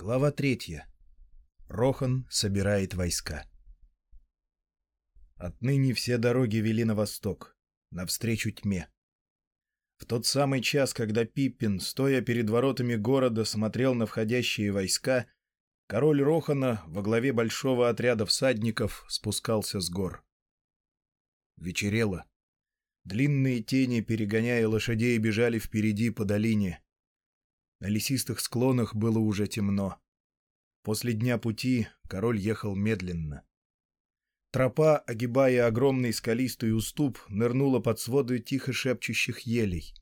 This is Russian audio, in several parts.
Глава третья. Рохан собирает войска. Отныне все дороги вели на восток, навстречу тьме. В тот самый час, когда Пиппин, стоя перед воротами города, смотрел на входящие войска, король Рохана во главе большого отряда всадников спускался с гор. Вечерело. Длинные тени, перегоняя лошадей, бежали впереди по долине. На лесистых склонах было уже темно. После дня пути король ехал медленно. Тропа, огибая огромный скалистый уступ, нырнула под своды тихо шепчущих елей.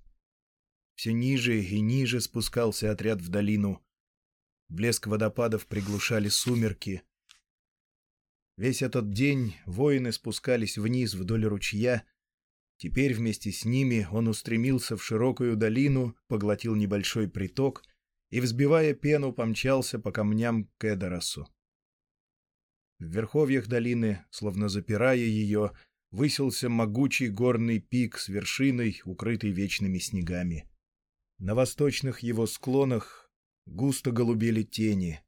Все ниже и ниже спускался отряд в долину. Блеск водопадов приглушали сумерки. Весь этот день воины спускались вниз вдоль ручья, Теперь вместе с ними он устремился в широкую долину, поглотил небольшой приток и, взбивая пену, помчался по камням к Эдоросу. В верховьях долины, словно запирая ее, высился могучий горный пик с вершиной, укрытой вечными снегами. На восточных его склонах густо голубели тени.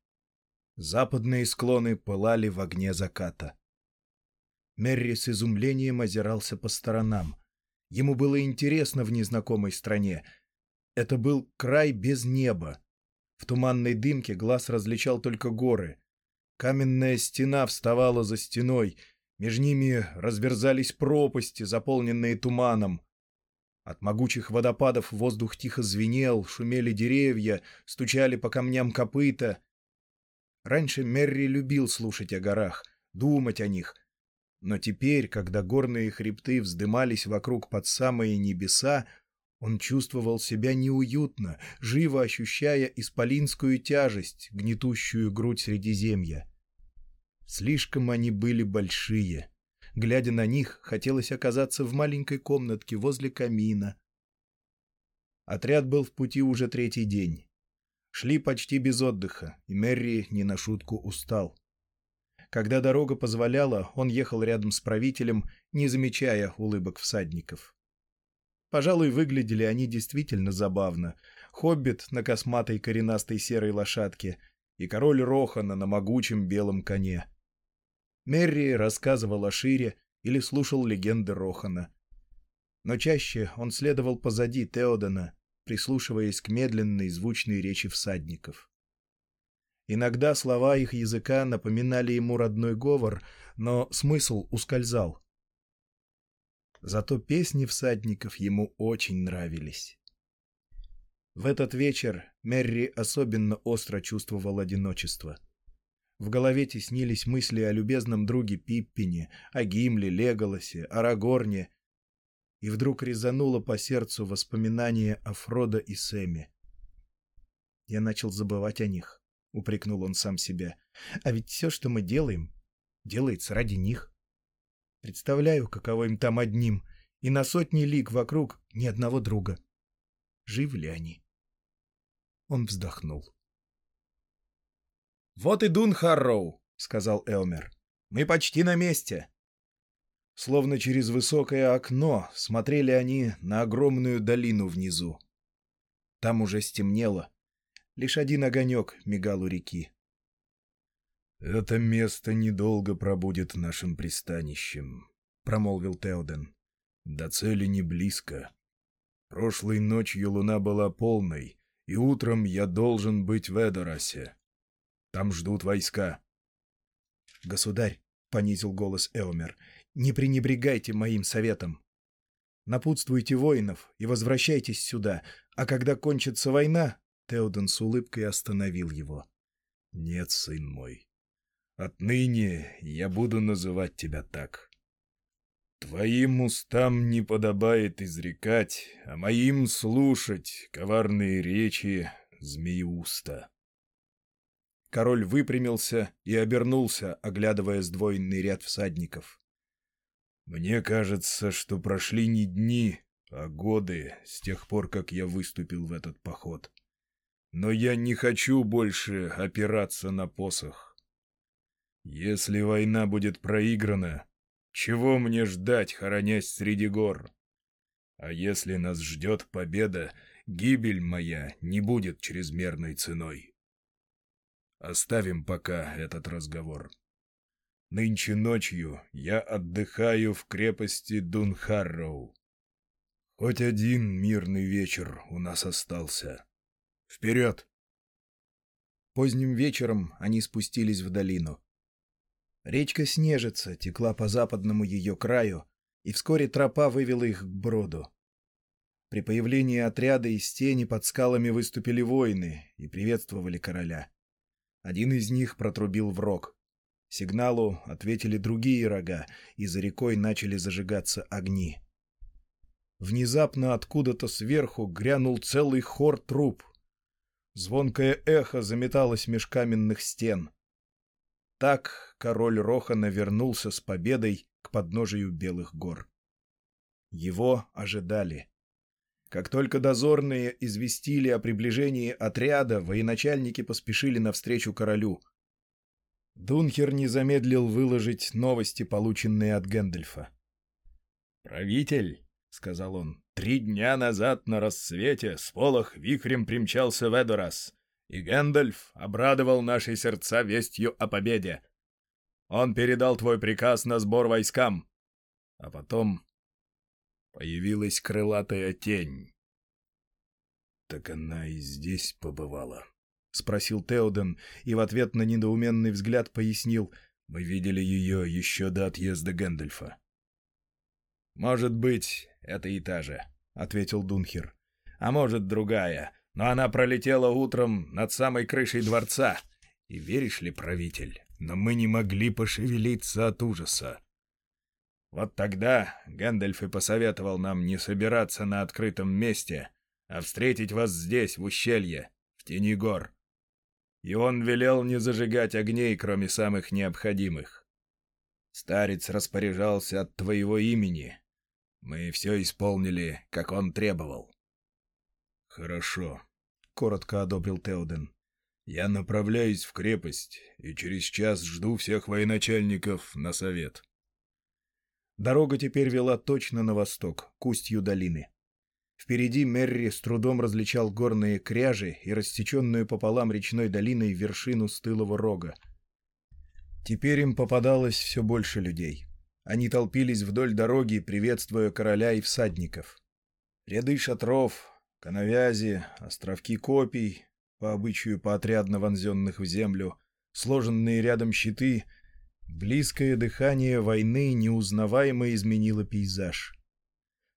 Западные склоны пылали в огне заката. Мерри с изумлением озирался по сторонам. Ему было интересно в незнакомой стране. Это был край без неба. В туманной дымке глаз различал только горы. Каменная стена вставала за стеной, между ними разверзались пропасти, заполненные туманом. От могучих водопадов воздух тихо звенел, шумели деревья, стучали по камням копыта. Раньше Мерри любил слушать о горах, думать о них — но теперь, когда горные хребты вздымались вокруг под самые небеса, он чувствовал себя неуютно, живо ощущая исполинскую тяжесть, гнетущую грудь Средиземья. Слишком они были большие. Глядя на них, хотелось оказаться в маленькой комнатке возле камина. Отряд был в пути уже третий день. Шли почти без отдыха, и Мерри не на шутку устал. Когда дорога позволяла, он ехал рядом с правителем, не замечая улыбок всадников. Пожалуй, выглядели они действительно забавно. Хоббит на косматой коренастой серой лошадке и король Рохана на могучем белом коне. Мерри рассказывал о Шире или слушал легенды Рохана. Но чаще он следовал позади Теодена, прислушиваясь к медленной звучной речи всадников. Иногда слова их языка напоминали ему родной говор, но смысл ускользал. Зато песни всадников ему очень нравились. В этот вечер Мерри особенно остро чувствовал одиночество. В голове теснились мысли о любезном друге Пиппине, о Гимле, Леголасе, Арагорне, и вдруг резануло по сердцу воспоминание о Фродо и Сэме. Я начал забывать о них. — упрекнул он сам себя. «А ведь все, что мы делаем, делается ради них. Представляю, каково им там одним, и на сотни лиг вокруг ни одного друга. Живы ли они?» Он вздохнул. «Вот и Дунхарроу», — сказал Элмер. «Мы почти на месте». Словно через высокое окно смотрели они на огромную долину внизу. Там уже стемнело. Лишь один огонек мигал у реки. «Это место недолго пробудет нашим пристанищем», — промолвил Теоден. «До цели не близко. Прошлой ночью луна была полной, и утром я должен быть в Эдорасе. Там ждут войска». «Государь», — понизил голос Эомер, — «не пренебрегайте моим советом. Напутствуйте воинов и возвращайтесь сюда, а когда кончится война, Теоден с улыбкой остановил его. — Нет, сын мой. Отныне я буду называть тебя так. Твоим устам не подобает изрекать, а моим слушать коварные речи змеиуста. Король выпрямился и обернулся, оглядывая сдвоенный ряд всадников. Мне кажется, что прошли не дни, а годы с тех пор, как я выступил в этот поход. Но я не хочу больше опираться на посох. Если война будет проиграна, чего мне ждать, хоронясь среди гор? А если нас ждет победа, гибель моя не будет чрезмерной ценой. Оставим пока этот разговор. Нынче ночью я отдыхаю в крепости Дунхарроу. Хоть один мирный вечер у нас остался. Вперед! Поздним вечером они спустились в долину. Речка Снежица текла по западному ее краю, и вскоре тропа вывела их к броду. При появлении отряда из тени под скалами выступили воины и приветствовали короля. Один из них протрубил в рог. Сигналу ответили другие рога, и за рекой начали зажигаться огни. Внезапно откуда-то сверху грянул целый хор труп. Звонкое эхо заметалось меж каменных стен. Так король Рохана вернулся с победой к подножию Белых гор. Его ожидали. Как только дозорные известили о приближении отряда, военачальники поспешили навстречу королю. Дунхер не замедлил выложить новости, полученные от Гэндальфа. «Правитель», — сказал он, — «три дня назад на рассвете с полох вихрем примчался в и Гэндальф обрадовал наши сердца вестью о победе. Он передал твой приказ на сбор войскам. А потом появилась крылатая тень. «Так она и здесь побывала», — спросил Теоден, и в ответ на недоуменный взгляд пояснил, «Мы видели ее еще до отъезда Гэндальфа». «Может быть, это и та же», — ответил Дунхер. «А может, другая, но она пролетела утром над самой крышей дворца. И веришь ли, правитель, но мы не могли пошевелиться от ужаса. Вот тогда Гэндальф и посоветовал нам не собираться на открытом месте, а встретить вас здесь, в ущелье, в тени гор. И он велел не зажигать огней, кроме самых необходимых. Старец распоряжался от твоего имени. Мы все исполнили, как он требовал. — Хорошо, — коротко одобрил Теоден. Я направляюсь в крепость и через час жду всех военачальников на совет. Дорога теперь вела точно на восток, к устью долины. Впереди Мерри с трудом различал горные кряжи и рассеченную пополам речной долиной вершину стылого рога. Теперь им попадалось все больше людей. Они толпились вдоль дороги, приветствуя короля и всадников. Ряды шатров, коновязи, островки копий, по обычаю поотрядно вонзенных в землю, сложенные рядом щиты, близкое дыхание войны неузнаваемо изменило пейзаж.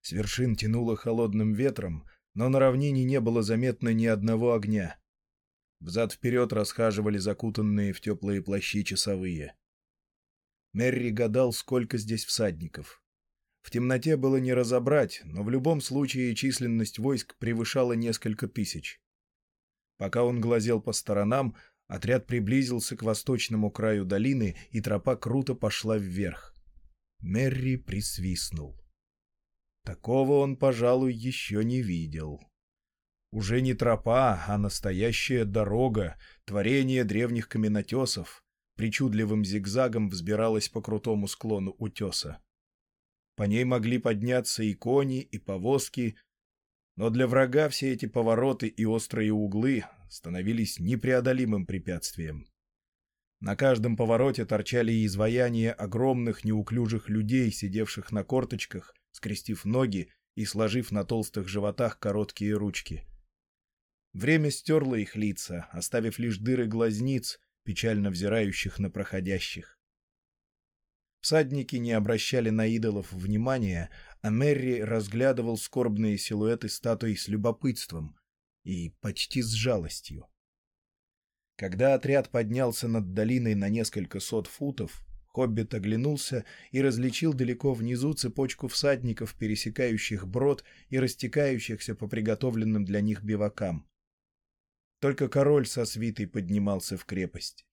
С вершин тянуло холодным ветром, но на равнине не было заметно ни одного огня. Взад-вперед расхаживали закутанные в теплые плащи часовые. Мерри гадал, сколько здесь всадников. В темноте было не разобрать, но в любом случае численность войск превышала несколько тысяч. Пока он глазел по сторонам, отряд приблизился к восточному краю долины, и тропа круто пошла вверх. Мерри присвистнул. Такого он, пожалуй, еще не видел. Уже не тропа, а настоящая дорога, творение древних каменотесов, причудливым зигзагом взбиралась по крутому склону утеса. По ней могли подняться и кони, и повозки, но для врага все эти повороты и острые углы становились непреодолимым препятствием. На каждом повороте торчали изваяния огромных неуклюжих людей, сидевших на корточках, скрестив ноги и сложив на толстых животах короткие ручки. Время стерло их лица, оставив лишь дыры глазниц, печально взирающих на проходящих. Всадники не обращали на идолов внимания, а Мерри разглядывал скорбные силуэты статуи с любопытством и почти с жалостью. Когда отряд поднялся над долиной на несколько сот футов, Хоббит оглянулся и различил далеко внизу цепочку всадников, пересекающих брод и растекающихся по приготовленным для них бивакам. Только король со свитой поднимался в крепость.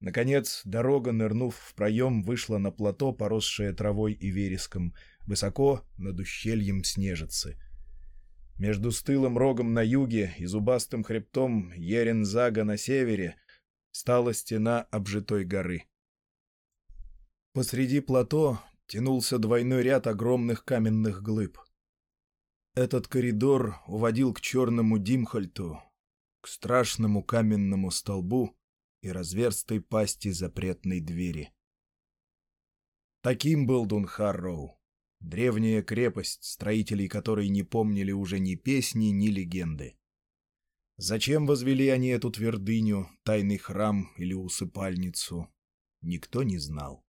Наконец, дорога, нырнув в проем, вышла на плато, поросшее травой и вереском, высоко над ущельем Снежицы. Между стылым рогом на юге и зубастым хребтом Ерензага на севере стала стена обжитой горы. Посреди плато тянулся двойной ряд огромных каменных глыб. Этот коридор уводил к черному Димхальту, к страшному каменному столбу и разверстой пасти запретной двери. Таким был Дунхарроу, древняя крепость, строителей которой не помнили уже ни песни, ни легенды. Зачем возвели они эту твердыню, тайный храм или усыпальницу, никто не знал.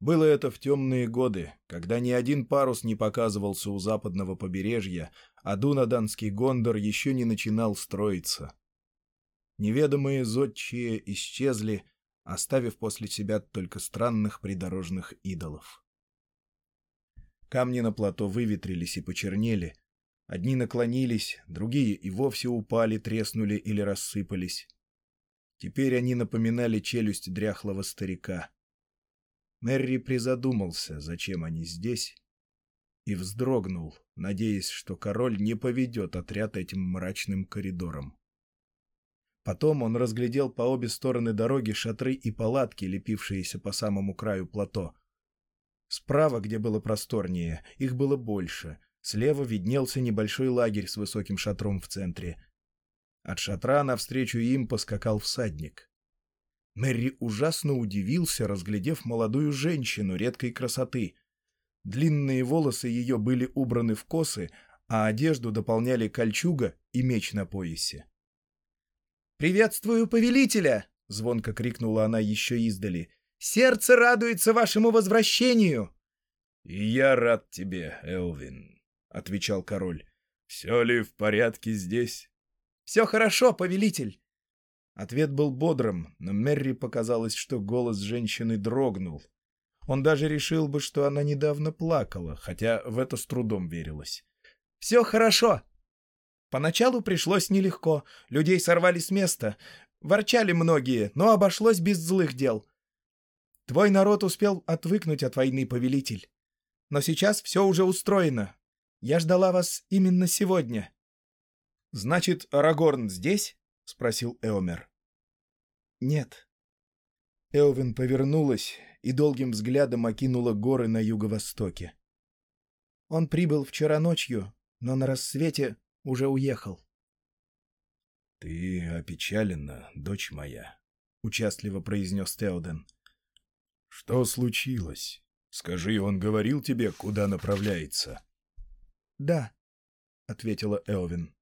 Было это в темные годы, когда ни один парус не показывался у западного побережья, а Дунаданский гондор еще не начинал строиться. Неведомые зодчие исчезли, оставив после себя только странных придорожных идолов. Камни на плато выветрились и почернели. Одни наклонились, другие и вовсе упали, треснули или рассыпались. Теперь они напоминали челюсть дряхлого старика. Мэри призадумался, зачем они здесь, и вздрогнул, надеясь, что король не поведет отряд этим мрачным коридором. Потом он разглядел по обе стороны дороги шатры и палатки, лепившиеся по самому краю плато. Справа, где было просторнее, их было больше. Слева виднелся небольшой лагерь с высоким шатром в центре. От шатра навстречу им поскакал всадник. Мэри ужасно удивился, разглядев молодую женщину редкой красоты. Длинные волосы ее были убраны в косы, а одежду дополняли кольчуга и меч на поясе. «Приветствую повелителя!» — звонко крикнула она еще издали. «Сердце радуется вашему возвращению!» «И я рад тебе, Элвин», — отвечал король. «Все ли в порядке здесь?» «Все хорошо, повелитель. Ответ был бодрым, но Мерри показалось, что голос женщины дрогнул. Он даже решил бы, что она недавно плакала, хотя в это с трудом верилось. «Все хорошо!» Поначалу пришлось нелегко, людей сорвали с места. Ворчали многие, но обошлось без злых дел. Твой народ успел отвыкнуть от войны, повелитель. Но сейчас все уже устроено. Я ждала вас именно сегодня. — Значит, Арагорн здесь? — спросил Эомер. «Нет». Элвин повернулась и долгим взглядом окинула горы на юго-востоке. «Он прибыл вчера ночью, но на рассвете уже уехал». «Ты опечалена, дочь моя», — участливо произнес Теоден. «Что случилось? Скажи, он говорил тебе, куда направляется?» «Да», — ответила Элвин.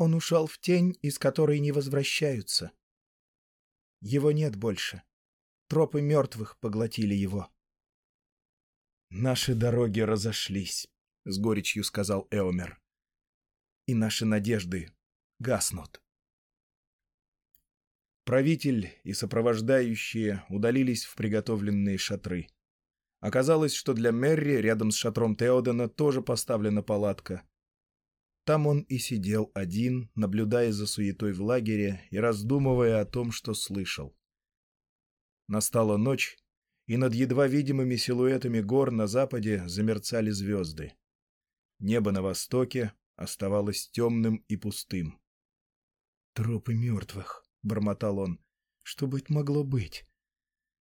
«Он ушел в тень, из которой не возвращаются». Его нет больше. Тропы мертвых поглотили его. «Наши дороги разошлись», — с горечью сказал Эомер. «И наши надежды гаснут». Правитель и сопровождающие удалились в приготовленные шатры. Оказалось, что для Мерри рядом с шатром Теодена тоже поставлена палатка. Там он и сидел один, наблюдая за суетой в лагере и раздумывая о том, что слышал. Настала ночь, и над едва видимыми силуэтами гор на западе замерцали звезды. Небо на востоке оставалось темным и пустым. «Тропы мертвых», — бормотал он. «Что быть могло быть?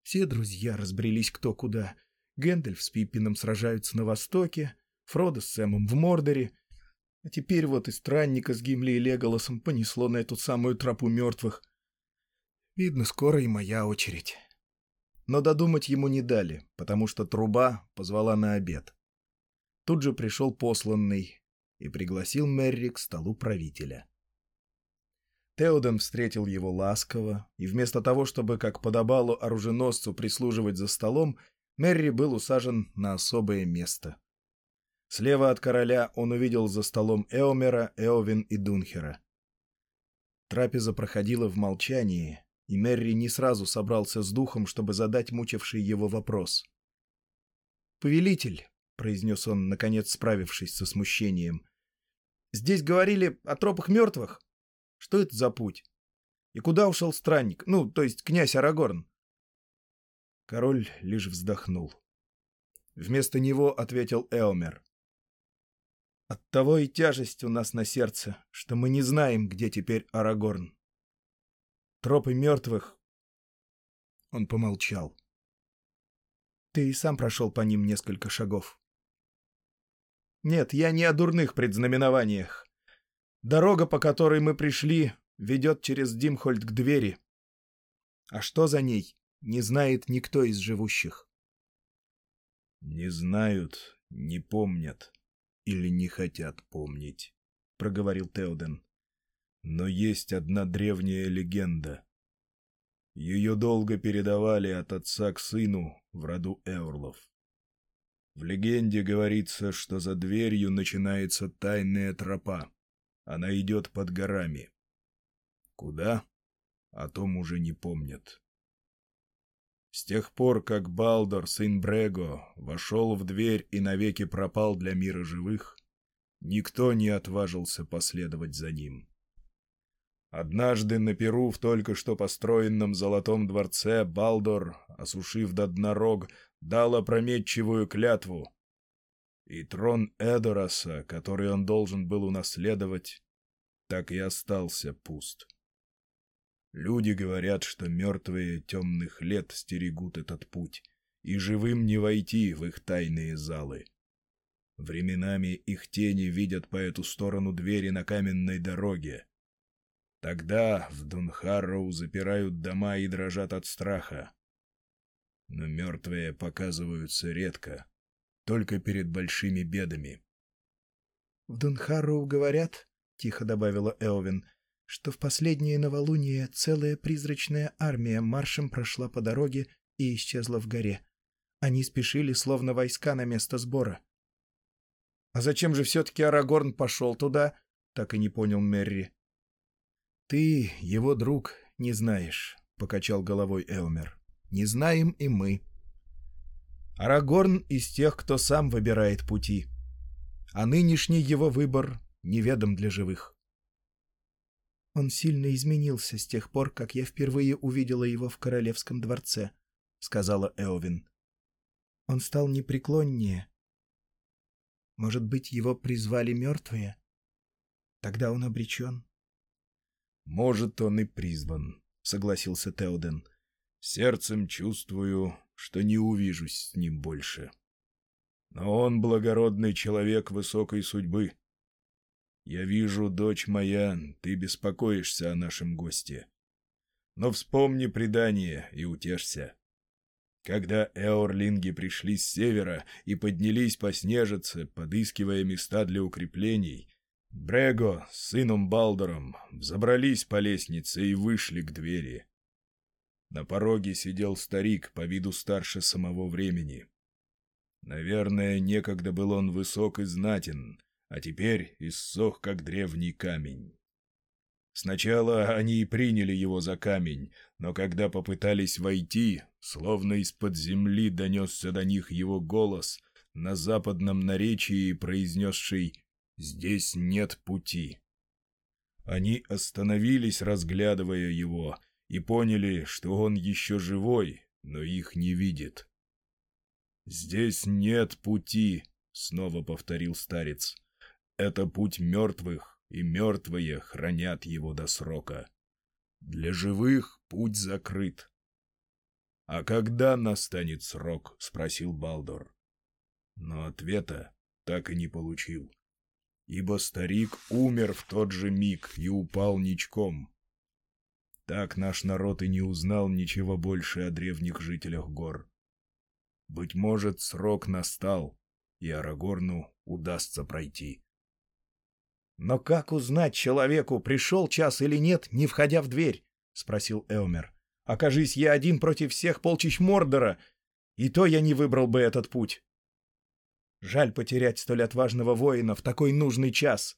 Все друзья разбрелись кто куда. Гэндальф с Пиппином сражаются на востоке, Фродо с Сэмом в Мордоре, а теперь вот и странника с Гимли и Леголосом понесло на эту самую тропу мертвых. Видно, скоро и моя очередь. Но додумать ему не дали, потому что труба позвала на обед. Тут же пришел посланный и пригласил Мерри к столу правителя. Теоден встретил его ласково, и вместо того, чтобы, как подобало оруженосцу, прислуживать за столом, Мерри был усажен на особое место — Слева от короля он увидел за столом Эомера, Эовин и Дунхера. Трапеза проходила в молчании, и Мерри не сразу собрался с духом, чтобы задать мучивший его вопрос. «Повелитель», — произнес он, наконец справившись со смущением, — «здесь говорили о тропах мертвых. Что это за путь? И куда ушел странник? Ну, то есть князь Арагорн?» Король лишь вздохнул. Вместо него ответил Эомер. Оттого и тяжесть у нас на сердце, что мы не знаем, где теперь Арагорн. Тропы мертвых... Он помолчал. Ты и сам прошел по ним несколько шагов. Нет, я не о дурных предзнаменованиях. Дорога, по которой мы пришли, ведет через Димхольд к двери. А что за ней, не знает никто из живущих. «Не знают, не помнят или не хотят помнить», — проговорил Теоден. «Но есть одна древняя легенда. Ее долго передавали от отца к сыну в роду Эурлов. В легенде говорится, что за дверью начинается тайная тропа. Она идет под горами. Куда? О том уже не помнят. С тех пор, как Балдор, сын Брего, вошел в дверь и навеки пропал для мира живых, никто не отважился последовать за ним. Однажды на Перу в только что построенном золотом дворце Балдор, осушив до дна рог, дал опрометчивую клятву. И трон Эдораса, который он должен был унаследовать, так и остался пуст. Люди говорят, что мертвые темных лет стерегут этот путь, и живым не войти в их тайные залы. Временами их тени видят по эту сторону двери на каменной дороге. Тогда в Дунхарроу запирают дома и дрожат от страха. Но мертвые показываются редко, только перед большими бедами. — В Дунхарроу говорят, — тихо добавила Элвин, — что в последнее новолуние целая призрачная армия маршем прошла по дороге и исчезла в горе. Они спешили, словно войска на место сбора. — А зачем же все-таки Арагорн пошел туда? — так и не понял Мерри. — Ты, его друг, не знаешь, — покачал головой Элмер. — Не знаем и мы. Арагорн из тех, кто сам выбирает пути. А нынешний его выбор неведом для живых. «Он сильно изменился с тех пор, как я впервые увидела его в королевском дворце», — сказала Эовин. «Он стал непреклоннее. Может быть, его призвали мертвые? Тогда он обречен». «Может, он и призван», — согласился Теоден. «Сердцем чувствую, что не увижусь с ним больше. Но он благородный человек высокой судьбы. Я вижу, дочь моя, ты беспокоишься о нашем госте. Но вспомни предание и утешься. Когда эорлинги пришли с севера и поднялись по снежице, подыскивая места для укреплений, Брего с сыном Балдором взобрались по лестнице и вышли к двери. На пороге сидел старик, по виду старше самого времени. Наверное, некогда был он высок и знатен, а теперь иссох, как древний камень. Сначала они и приняли его за камень, но когда попытались войти, словно из-под земли донесся до них его голос на западном наречии, произнесший «Здесь нет пути». Они остановились, разглядывая его, и поняли, что он еще живой, но их не видит. «Здесь нет пути», — снова повторил старец. Это путь мертвых, и мертвые хранят его до срока. Для живых путь закрыт. — А когда настанет срок? — спросил Балдор. Но ответа так и не получил, ибо старик умер в тот же миг и упал ничком. Так наш народ и не узнал ничего больше о древних жителях гор. Быть может, срок настал, и Арагорну удастся пройти. «Но как узнать человеку, пришел час или нет, не входя в дверь?» — спросил Элмер. «Окажись я один против всех полчищ Мордора, и то я не выбрал бы этот путь. Жаль потерять столь отважного воина в такой нужный час.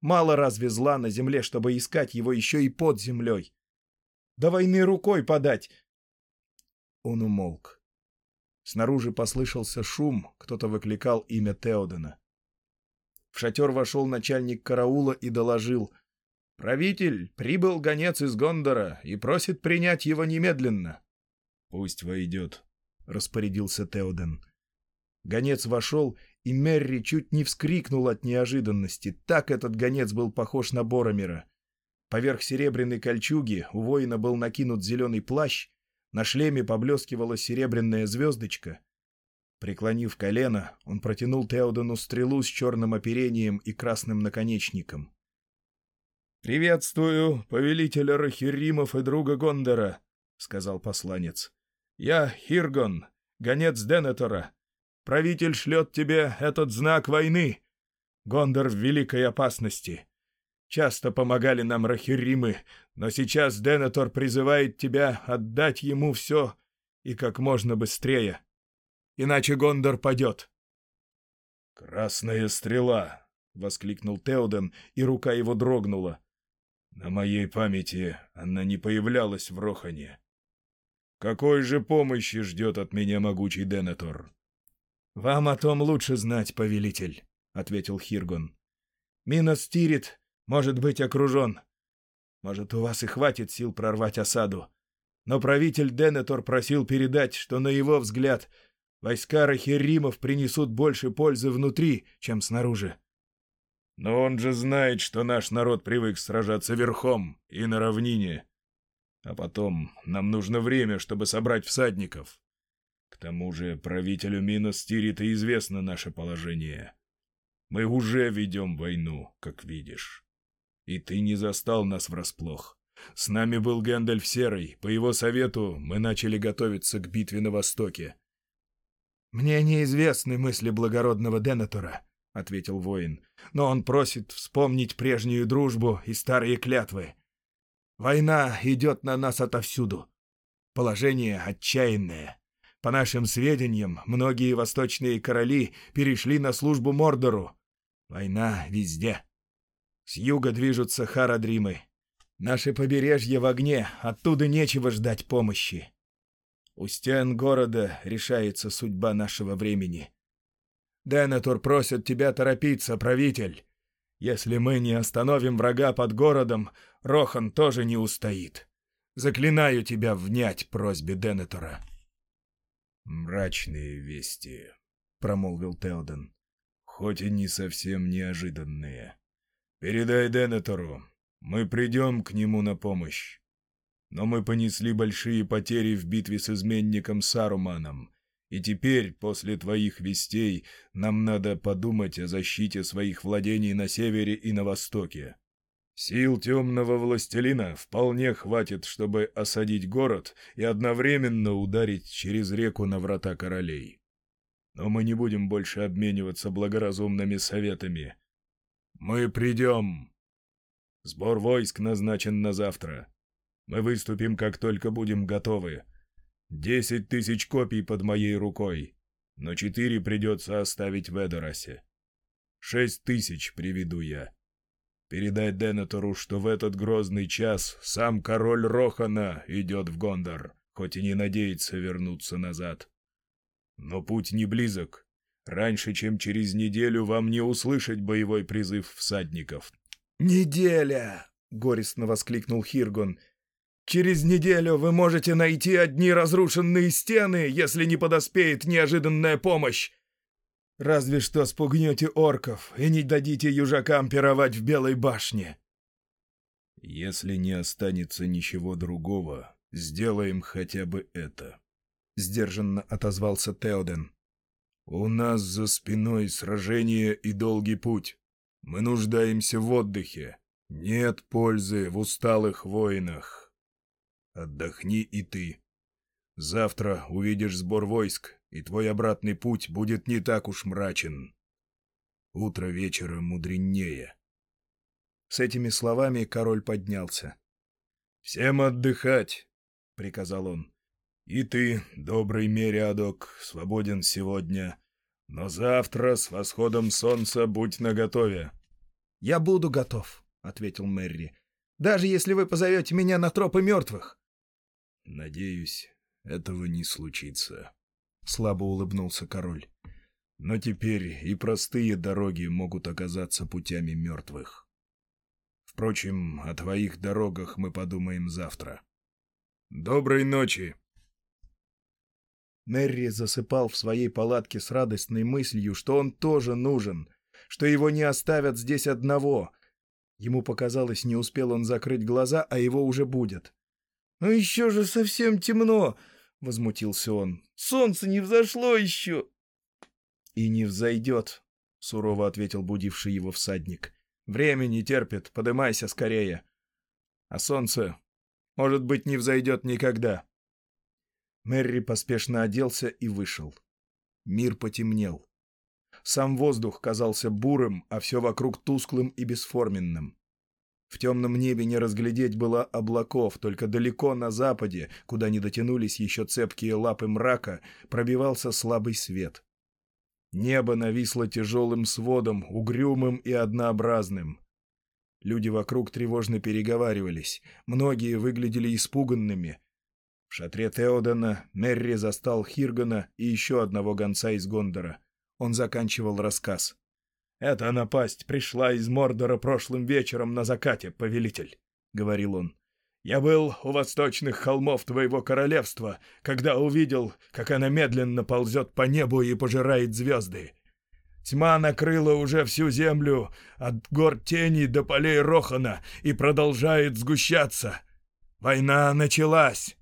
Мало разве зла на земле, чтобы искать его еще и под землей? До войны рукой подать!» Он умолк. Снаружи послышался шум, кто-то выкликал имя Теодена. В шатер вошел начальник караула и доложил. «Правитель, прибыл гонец из Гондора и просит принять его немедленно». «Пусть войдет», — распорядился Теоден. Гонец вошел, и Мерри чуть не вскрикнул от неожиданности. Так этот гонец был похож на Боромера. Поверх серебряной кольчуги у воина был накинут зеленый плащ, на шлеме поблескивала серебряная звездочка, Преклонив колено, он протянул Теодену стрелу с черным оперением и красным наконечником. «Приветствую повелителя Рахиримов и друга Гондора», — сказал посланец. «Я Хиргон, гонец Денетора. Правитель шлет тебе этот знак войны. Гондор в великой опасности. Часто помогали нам Рахиримы, но сейчас Денетор призывает тебя отдать ему все и как можно быстрее. Иначе Гондор падет». «Красная стрела!» — воскликнул Теоден, и рука его дрогнула. «На моей памяти она не появлялась в Рохане. Какой же помощи ждет от меня могучий Денетор?» «Вам о том лучше знать, повелитель», — ответил Хиргон. «Минос Тирит может быть окружен. Может, у вас и хватит сил прорвать осаду. Но правитель Денетор просил передать, что, на его взгляд, войска Рахиримов принесут больше пользы внутри, чем снаружи. Но он же знает, что наш народ привык сражаться верхом и на равнине. А потом нам нужно время, чтобы собрать всадников. К тому же правителю Минос Тирита известно наше положение. Мы уже ведем войну, как видишь. И ты не застал нас врасплох. С нами был Гэндальф Серый. По его совету мы начали готовиться к битве на Востоке. «Мне неизвестны мысли благородного Денатора», — ответил воин. «Но он просит вспомнить прежнюю дружбу и старые клятвы. Война идет на нас отовсюду. Положение отчаянное. По нашим сведениям, многие восточные короли перешли на службу Мордору. Война везде. С юга движутся Харадримы. Наше побережье в огне, оттуда нечего ждать помощи. У стен города решается судьба нашего времени. Денатур просит тебя торопиться, правитель. Если мы не остановим врага под городом, Рохан тоже не устоит. Заклинаю тебя внять просьбе Денетора. «Мрачные вести», — промолвил Теоден, — «хоть и не совсем неожиданные». «Передай Денетору. Мы придем к нему на помощь. Но мы понесли большие потери в битве с изменником Саруманом, и теперь, после твоих вестей, нам надо подумать о защите своих владений на севере и на востоке. Сил темного властелина вполне хватит, чтобы осадить город и одновременно ударить через реку на врата королей. Но мы не будем больше обмениваться благоразумными советами, «Мы придем!» Сбор войск назначен на завтра. Мы выступим, как только будем готовы. Десять тысяч копий под моей рукой, но четыре придется оставить в Эдорасе. Шесть тысяч приведу я. Передай Денатору, что в этот грозный час сам король Рохана идет в Гондор, хоть и не надеется вернуться назад. Но путь не близок, Раньше, чем через неделю, вам не услышать боевой призыв всадников». «Неделя!» — горестно воскликнул Хиргон. «Через неделю вы можете найти одни разрушенные стены, если не подоспеет неожиданная помощь. Разве что спугнете орков и не дадите южакам пировать в Белой башне». «Если не останется ничего другого, сделаем хотя бы это», — сдержанно отозвался Теоден. «У нас за спиной сражение и долгий путь. Мы нуждаемся в отдыхе. Нет пользы в усталых воинах. Отдохни и ты. Завтра увидишь сбор войск, и твой обратный путь будет не так уж мрачен. Утро вечера мудренее». С этими словами король поднялся. «Всем отдыхать!» — приказал он. И ты, добрый Мериадок, свободен сегодня, но завтра с восходом солнца будь наготове. — Я буду готов, — ответил Мэри, — даже если вы позовете меня на тропы мертвых. — Надеюсь, этого не случится, — слабо улыбнулся король. — Но теперь и простые дороги могут оказаться путями мертвых. Впрочем, о твоих дорогах мы подумаем завтра. Доброй ночи! Нерри засыпал в своей палатке с радостной мыслью, что он тоже нужен, что его не оставят здесь одного. Ему показалось, не успел он закрыть глаза, а его уже будет. «Ну еще же совсем темно!» — возмутился он. «Солнце не взошло еще!» «И не взойдет», — сурово ответил будивший его всадник. Время не терпит, подымайся скорее. А солнце, может быть, не взойдет никогда. Мэри поспешно оделся и вышел. Мир потемнел. Сам воздух казался бурым, а все вокруг тусклым и бесформенным. В темном небе не разглядеть было облаков, только далеко на западе, куда не дотянулись еще цепкие лапы мрака, пробивался слабый свет. Небо нависло тяжелым сводом, угрюмым и однообразным. Люди вокруг тревожно переговаривались, многие выглядели испуганными. В шатре Теодена Мерри застал Хиргана и еще одного гонца из Гондора. Он заканчивал рассказ. «Эта напасть пришла из Мордора прошлым вечером на закате, повелитель», — говорил он. «Я был у восточных холмов твоего королевства, когда увидел, как она медленно ползет по небу и пожирает звезды. Тьма накрыла уже всю землю, от гор тени до полей Рохана, и продолжает сгущаться. Война началась!»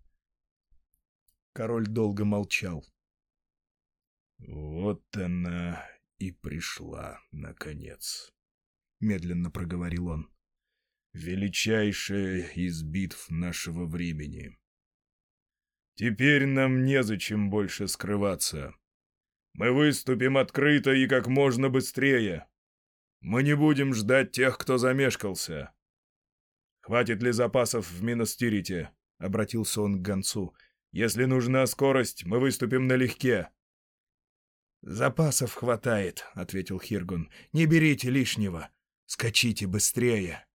Король долго молчал. «Вот она и пришла, наконец», — медленно проговорил он. «Величайшая из битв нашего времени. Теперь нам незачем больше скрываться. Мы выступим открыто и как можно быстрее. Мы не будем ждать тех, кто замешкался. Хватит ли запасов в Миностирите?» — обратился он к гонцу. «Если нужна скорость, мы выступим налегке». «Запасов хватает», — ответил Хиргун. «Не берите лишнего. Скачите быстрее».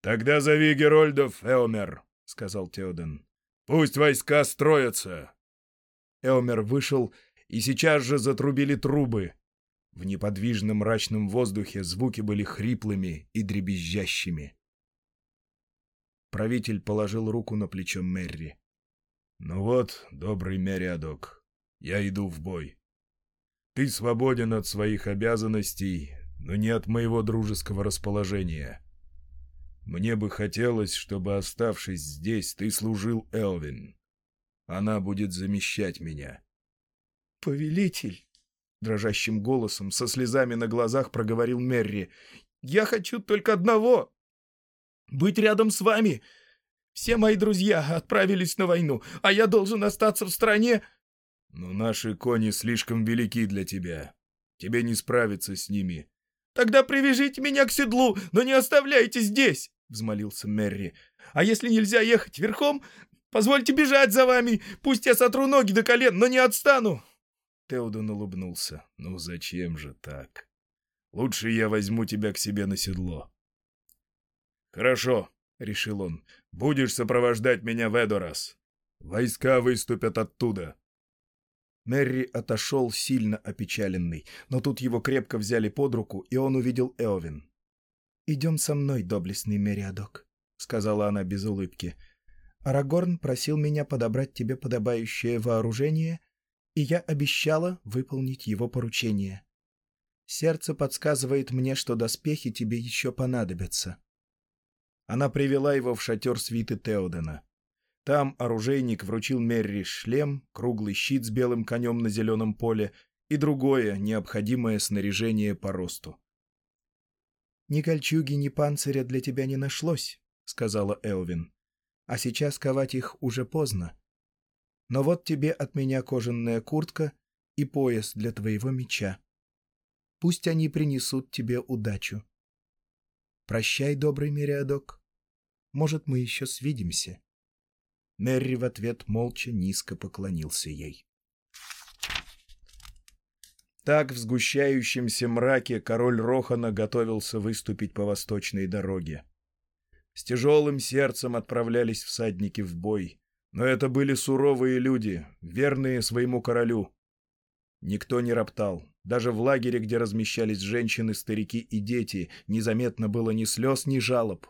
«Тогда зови Герольдов, Эомер», — сказал Теоден. «Пусть войска строятся». Эомер вышел, и сейчас же затрубили трубы. В неподвижном мрачном воздухе звуки были хриплыми и дребезжащими. Правитель положил руку на плечо Мерри. «Ну вот, добрый Мериадок, я иду в бой. Ты свободен от своих обязанностей, но не от моего дружеского расположения. Мне бы хотелось, чтобы, оставшись здесь, ты служил Элвин. Она будет замещать меня. — Повелитель! — дрожащим голосом, со слезами на глазах проговорил Мерри. — Я хочу только одного — быть рядом с вами. Все мои друзья отправились на войну, а я должен остаться в стране... Но наши кони слишком велики для тебя. Тебе не справиться с ними. Тогда привяжите меня к седлу, но не оставляйте здесь, взмолился Мерри. А если нельзя ехать верхом, позвольте бежать за вами. Пусть я сотру ноги до колен, но не отстану. Теодон улыбнулся. Ну зачем же так? Лучше я возьму тебя к себе на седло. Хорошо, решил он. Будешь сопровождать меня в Эдорас. Войска выступят оттуда. Мерри отошел сильно опечаленный, но тут его крепко взяли под руку, и он увидел Эовин. «Идем со мной, доблестный Мериадок», — сказала она без улыбки. «Арагорн просил меня подобрать тебе подобающее вооружение, и я обещала выполнить его поручение. Сердце подсказывает мне, что доспехи тебе еще понадобятся». Она привела его в шатер свиты Теодена. Там оружейник вручил Мерри шлем, круглый щит с белым конем на зеленом поле и другое необходимое снаряжение по росту. «Ни кольчуги, ни панциря для тебя не нашлось», — сказала Элвин. «А сейчас ковать их уже поздно. Но вот тебе от меня кожаная куртка и пояс для твоего меча. Пусть они принесут тебе удачу. Прощай, добрый Мериадок. Может, мы еще свидимся». Мерри в ответ молча низко поклонился ей. Так в сгущающемся мраке король Рохана готовился выступить по восточной дороге. С тяжелым сердцем отправлялись всадники в бой, но это были суровые люди, верные своему королю. Никто не роптал. Даже в лагере, где размещались женщины, старики и дети, незаметно было ни слез, ни жалоб.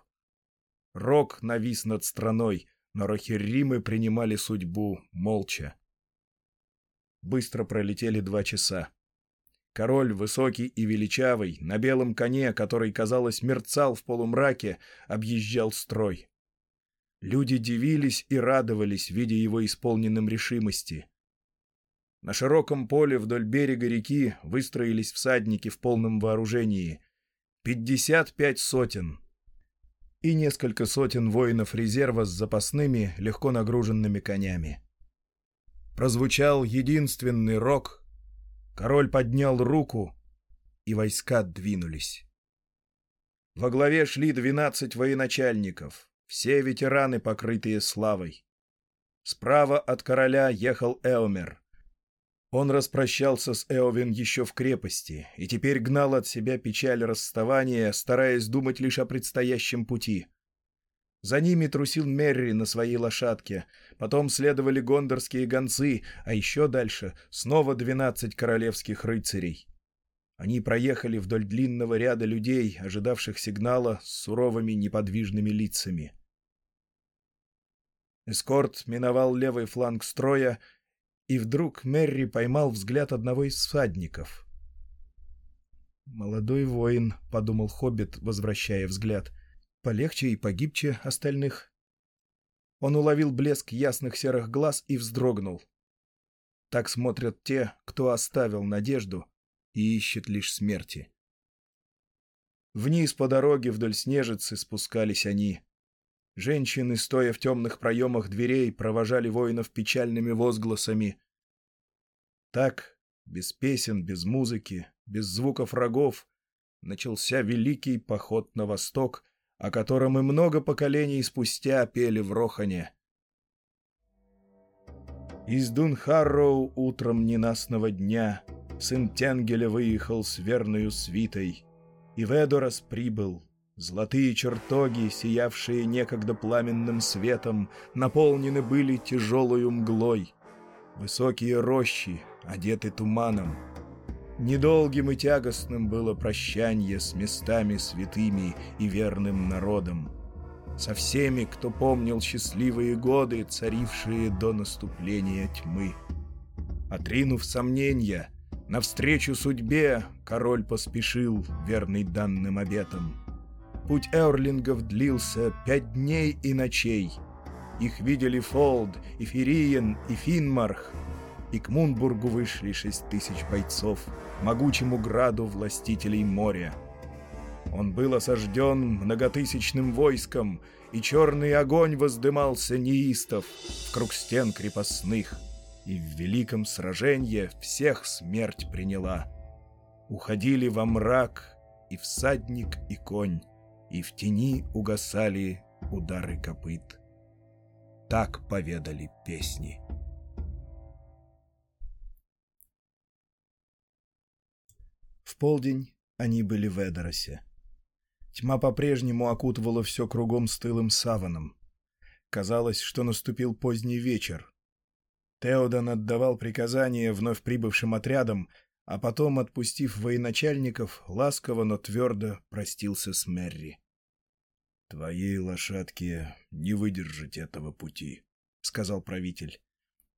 Рок навис над страной, но рохерримы принимали судьбу молча. Быстро пролетели два часа. Король, высокий и величавый, на белом коне, который, казалось, мерцал в полумраке, объезжал строй. Люди дивились и радовались, видя его исполненным решимости. На широком поле вдоль берега реки выстроились всадники в полном вооружении. пятьдесят пять сотен и несколько сотен воинов резерва с запасными, легко нагруженными конями. Прозвучал единственный рог, король поднял руку, и войска двинулись. Во главе шли двенадцать военачальников, все ветераны, покрытые славой. Справа от короля ехал Эомер. Он распрощался с Эовин еще в крепости и теперь гнал от себя печаль расставания, стараясь думать лишь о предстоящем пути. За ними трусил Мерри на своей лошадке, потом следовали гондорские гонцы, а еще дальше снова двенадцать королевских рыцарей. Они проехали вдоль длинного ряда людей, ожидавших сигнала с суровыми неподвижными лицами. Эскорт миновал левый фланг строя, и вдруг Мерри поймал взгляд одного из всадников. «Молодой воин», — подумал Хоббит, возвращая взгляд, — «полегче и погибче остальных». Он уловил блеск ясных серых глаз и вздрогнул. Так смотрят те, кто оставил надежду и ищет лишь смерти. Вниз по дороге вдоль снежицы спускались они. Женщины, стоя в темных проемах дверей, провожали воинов печальными возгласами. Так, без песен, без музыки, без звуков рогов, начался великий поход на восток, о котором и много поколений спустя пели в Рохане. Из Дунхарроу утром ненастного дня сын Тенгеля выехал с верною свитой, и Ведорас прибыл, Золотые чертоги, сиявшие некогда пламенным светом, наполнены были тяжелою мглой. Высокие рощи, одеты туманом. Недолгим и тягостным было прощанье с местами святыми и верным народом. Со всеми, кто помнил счастливые годы, царившие до наступления тьмы. Отринув сомнения, навстречу судьбе король поспешил, верный данным обетам. Путь Эрлингов длился пять дней и ночей. Их видели Фолд, и Фириен, и Финмарх. И к Мунбургу вышли шесть тысяч бойцов, могучему граду властителей моря. Он был осажден многотысячным войском, и черный огонь воздымался неистов в круг стен крепостных, и в великом сражении всех смерть приняла. Уходили во мрак и всадник, и конь и в тени угасали удары копыт. Так поведали песни. В полдень они были в Эдоросе. Тьма по-прежнему окутывала все кругом стылым саваном. Казалось, что наступил поздний вечер. Теодан отдавал приказания вновь прибывшим отрядам, а потом, отпустив военачальников, ласково, но твердо простился с Мерри. «Твоей лошадке не выдержать этого пути», — сказал правитель.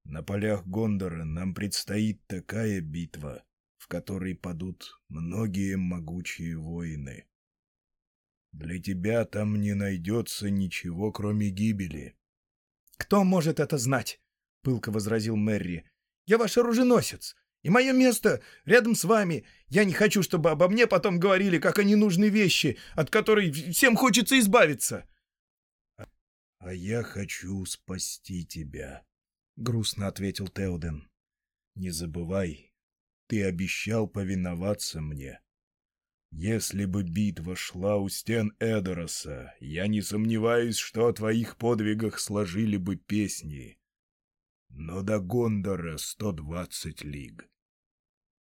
«На полях Гондора нам предстоит такая битва, в которой падут многие могучие воины. Для тебя там не найдется ничего, кроме гибели». «Кто может это знать?» — пылко возразил Мэри. «Я ваш оруженосец. И мое место рядом с вами. Я не хочу, чтобы обо мне потом говорили, как о ненужной вещи, от которой всем хочется избавиться. — А я хочу спасти тебя, — грустно ответил Теоден. — Не забывай, ты обещал повиноваться мне. Если бы битва шла у стен Эдороса, я не сомневаюсь, что о твоих подвигах сложили бы песни. Но до Гондора сто двадцать лиг.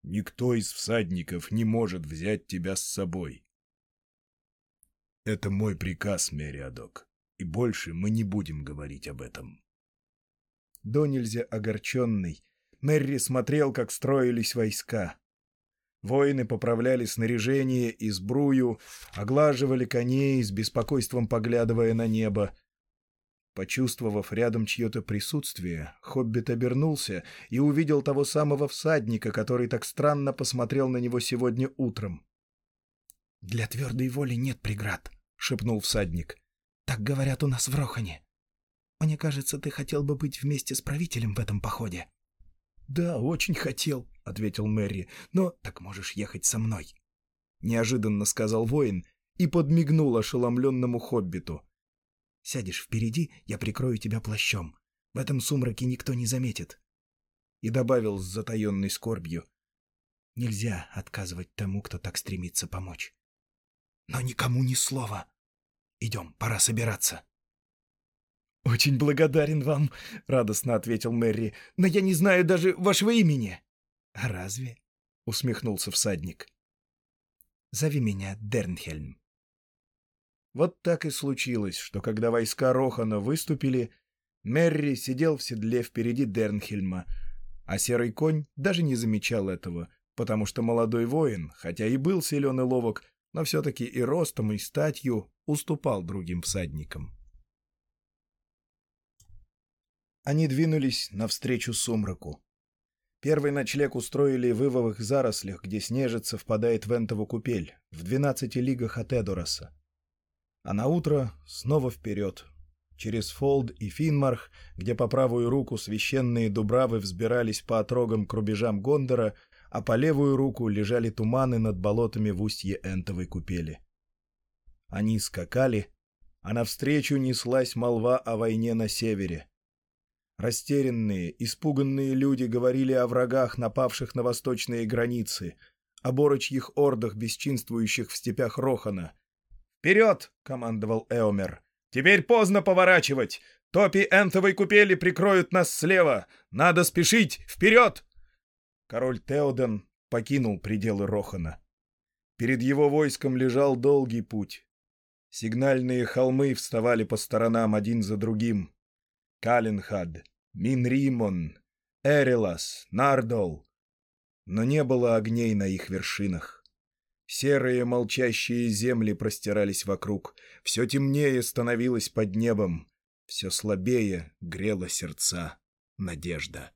Никто из всадников не может взять тебя с собой. Это мой приказ, Мериадок, и больше мы не будем говорить об этом. До нельзя огорченный, Мерри смотрел, как строились войска. Воины поправляли снаряжение и сбрую, оглаживали коней, с беспокойством поглядывая на небо, Почувствовав рядом чье-то присутствие, Хоббит обернулся и увидел того самого всадника, который так странно посмотрел на него сегодня утром. «Для твердой воли нет преград», — шепнул всадник. «Так говорят у нас в Рохане. Мне кажется, ты хотел бы быть вместе с правителем в этом походе». «Да, очень хотел», — ответил Мэри, — «но так можешь ехать со мной». — неожиданно сказал воин и подмигнул ошеломленному хоббиту. «Сядешь впереди, я прикрою тебя плащом. В этом сумраке никто не заметит». И добавил с затаенной скорбью. «Нельзя отказывать тому, кто так стремится помочь. Но никому ни слова. Идем, пора собираться». «Очень благодарен вам», — радостно ответил Мэри, — «но я не знаю даже вашего имени». «А разве?» — усмехнулся всадник. «Зови меня Дернхельм». Вот так и случилось, что когда войска Рохана выступили, Мерри сидел в седле впереди Дернхельма, а серый конь даже не замечал этого, потому что молодой воин, хотя и был силен и ловок, но все-таки и ростом, и статью уступал другим всадникам. Они двинулись навстречу сумраку. Первый ночлег устроили в ивовых зарослях, где снежица впадает в Энтову купель, в двенадцати лигах от Эдороса. А на утро снова вперед, через Фолд и Финмарх, где по правую руку священные дубравы взбирались по отрогам к рубежам Гондора, а по левую руку лежали туманы над болотами в устье Энтовой купели. Они скакали, а навстречу неслась молва о войне на севере. Растерянные, испуганные люди говорили о врагах, напавших на восточные границы, о борочьих ордах, бесчинствующих в степях Рохана. «Вперед!» — командовал Эомер. «Теперь поздно поворачивать! Топи энтовой купели прикроют нас слева! Надо спешить! Вперед!» Король Теоден покинул пределы Рохана. Перед его войском лежал долгий путь. Сигнальные холмы вставали по сторонам один за другим. Каленхад, Минримон, Эрелас, Нардол. Но не было огней на их вершинах. Серые молчащие земли простирались вокруг. Все темнее становилось под небом. Все слабее грела сердца надежда.